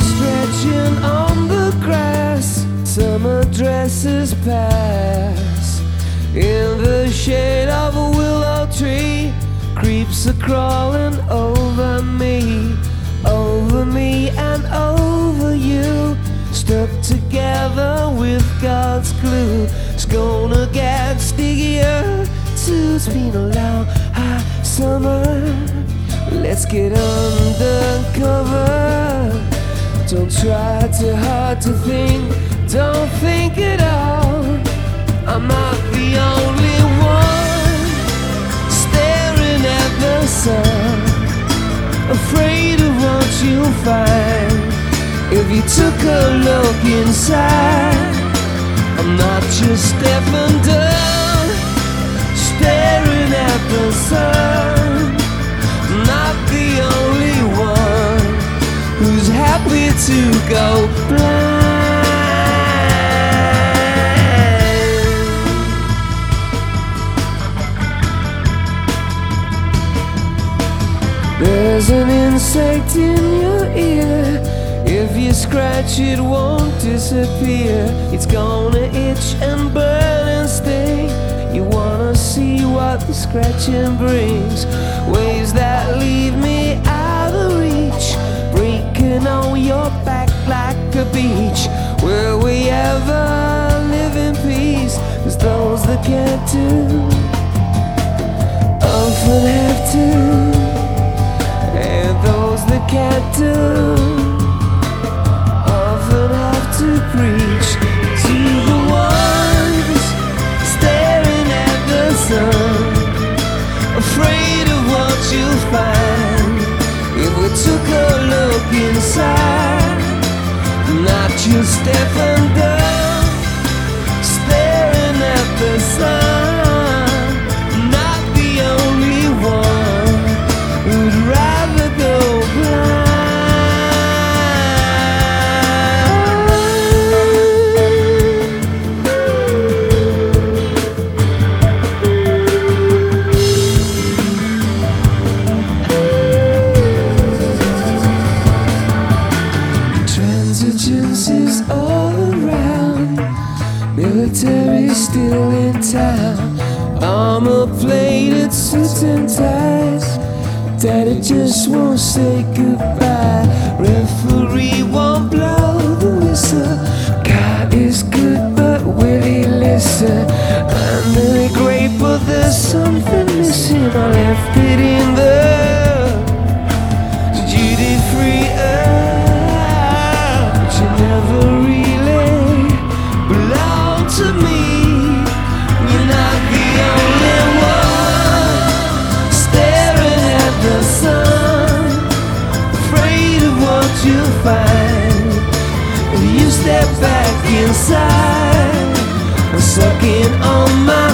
scratching on the grass. Summer dresses pass. In the shade of a willow tree, creeps are crawling over me, over me and over you. Stuck together with God's glue. It's gonna get stickier. It's been a long, hot summer. Let's get undercover. Don't try too hard to think. Don't think at all. I'm not the only one staring at the sun, afraid of what you'll find if you took a look inside. I'm not just to go blind. There's an insect in your ear. If you scratch, it won't disappear. It's gonna itch and burn and sting. You wanna see what the scratching brings? Can't do often have to preach to the ones staring at the sun, afraid of what you'll find if we took a look inside. Not just deaf still in town, armor plated suits and ties. Daddy just won't say goodbye. Referee won't blow you'll find if you step back inside. I'm sucking on my